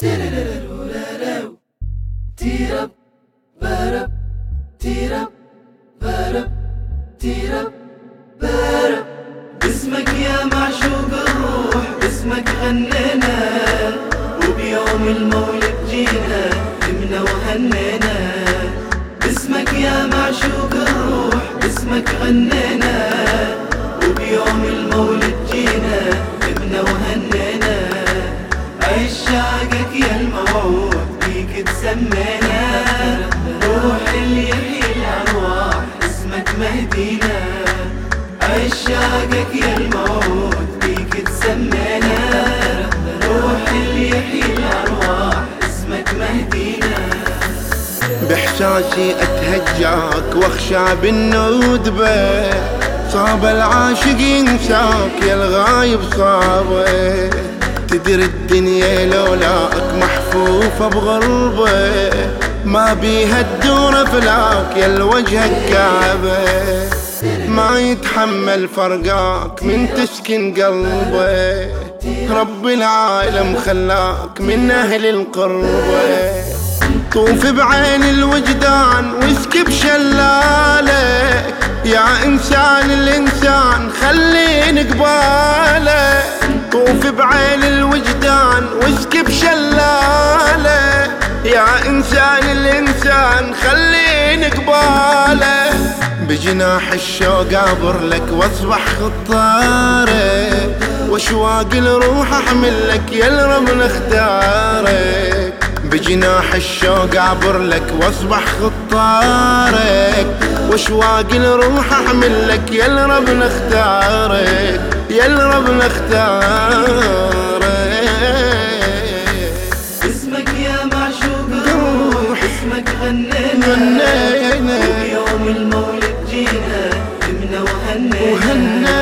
تيرب برب تيرب برب تيرب برب باسمك يا معشوق الروح باسمك غنينا وبيوم المولد جينا نمنا وهنينا باسمك يا معشوق الروح باسمك غنينا مهدينا عشاقك يا الموعود بيك تسمينا. روح اللي يحيي الأرواح اسمك مهدينا. بإحساسي أتهجاك واخشى بالندبة صاب العاشق ينساك يا الغايب صابه تدري الدنيا لولاك محفوفة بغربة. ما بيها الدور فلاك يا الوجه الكعبة. ما يتحمل فرقاك من تسكن قلبه. رب العالم خلاك من أهل القربة. طوف بعين الوجدان واسكب شلالك يا إنسان الإنسان خليني قبالك طوف بعين خليني قبالك بجناح الشوق اعبر لك وأصبح خطارك وأشواق الروح أحمل لك يا الرب نختارك بجناح الشوق اعبر لك وأصبح خطارك وأشواق الروح أحمل لك يا الرب نختارك يا الرب نختارك غنينا غنينا. وبيوم المولد جينا نمنا وهنينا وهنينا.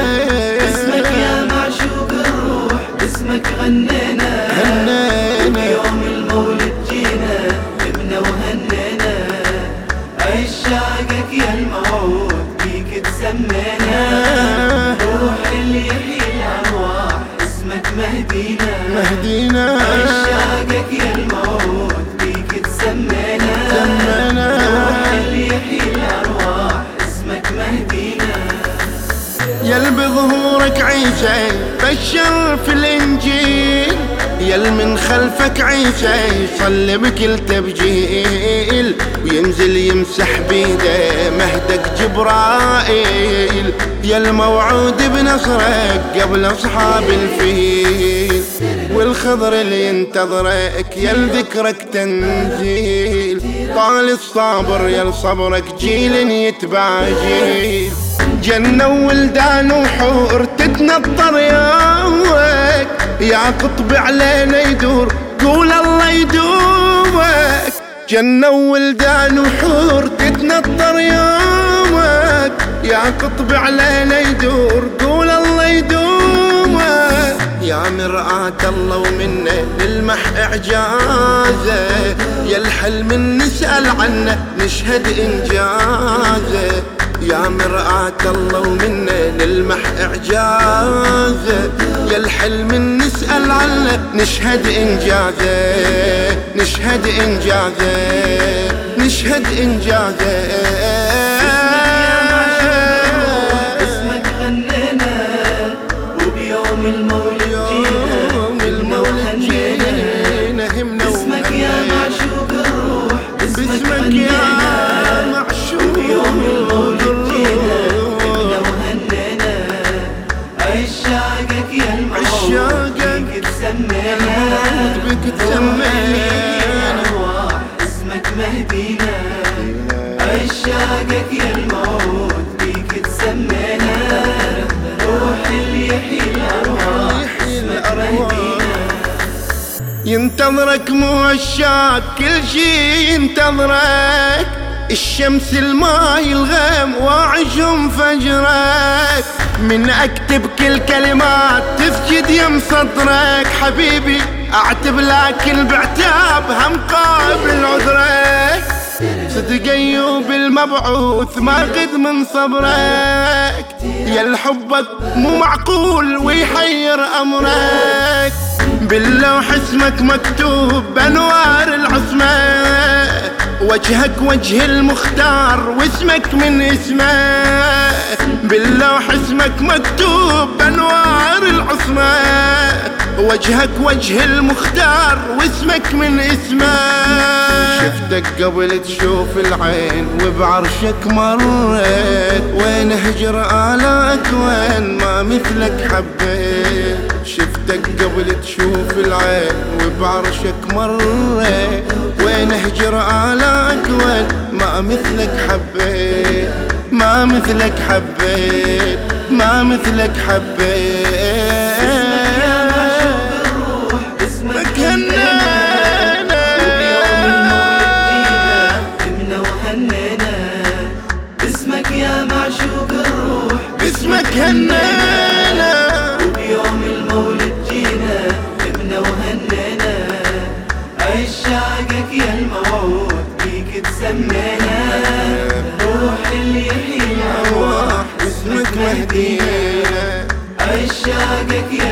اسمك يا معشوق الروح اسمك غنينا غنينا. وبيوم المولد جينا نمنا وهنينا عشاقك يا الموعود بيك تسمينا روح اللي يحيي الارواح اسمك مهدينا مهدينا بشر في الإنجيل يل من خلفك عيسى يصلي بكل تبجيل وينزل يمسح بيده مهدك جبرائيل. يا الموعود بنصرك قبل أصحاب الفيل والخضر اللي ينتظرك يا ذكرك تنزيل. طال الصابر يا صبرك جيل يتبع جيل جنة وولدان وحور تتنطر ياوك يا قطب علينا يدور قول الله يدومك جنة وولدان وحور تتنطر يومك يا قطب علينا يدور قول الله يدومك يا مرآة الله ومنة نلمح إعجازة. يا الحلم نسأل عنه نشهد إنجازة. يا مرآة الله ومنه نلمح إعجازه يا الحلم نسأل عنه نشهد إنجازه نشهد إنجازه نشهد إنجازه بيك تسمينا بك تسمينا اسمك مهدينا. عشاقك يا الموت بيك تسمينا. روح اللي يحيي الأرواح يحيي اسمك. مهدينا. ينتظرك موشاك كل شي ينتظرك. الشمس الماي الغيم واعشهم فجرك. من أكتب كل كلمات تسجد يم صدرك. حبيبي أعتب لكن بعتاب هم قابل عذرك. صدق أيوب المبعوث ما قد من صبرك. يا الحبك مو معقول ويحير أمرك. باللوح اسمك مكتوب بأنوار العصمة. وجهك وجه المختار واسمك من اسمه. باللوح اسمك مكتوب بأنوار العصمة. وجهك وجه المختار واسمك من اسمه. شفتك قبل تشوف العين وبعرشك مريت. وين هجر آلاك وين ما مثلك حبيت. شفتك قبل تشوف العين وبعرشك مريت. وين هجر آلاك وين؟ ما مثلك حبيت ما مثلك حبيت ما مثلك حبيت. اسمك اسمك يا معشوق الروح. اسمك اسمك مهدينا عشاقك يا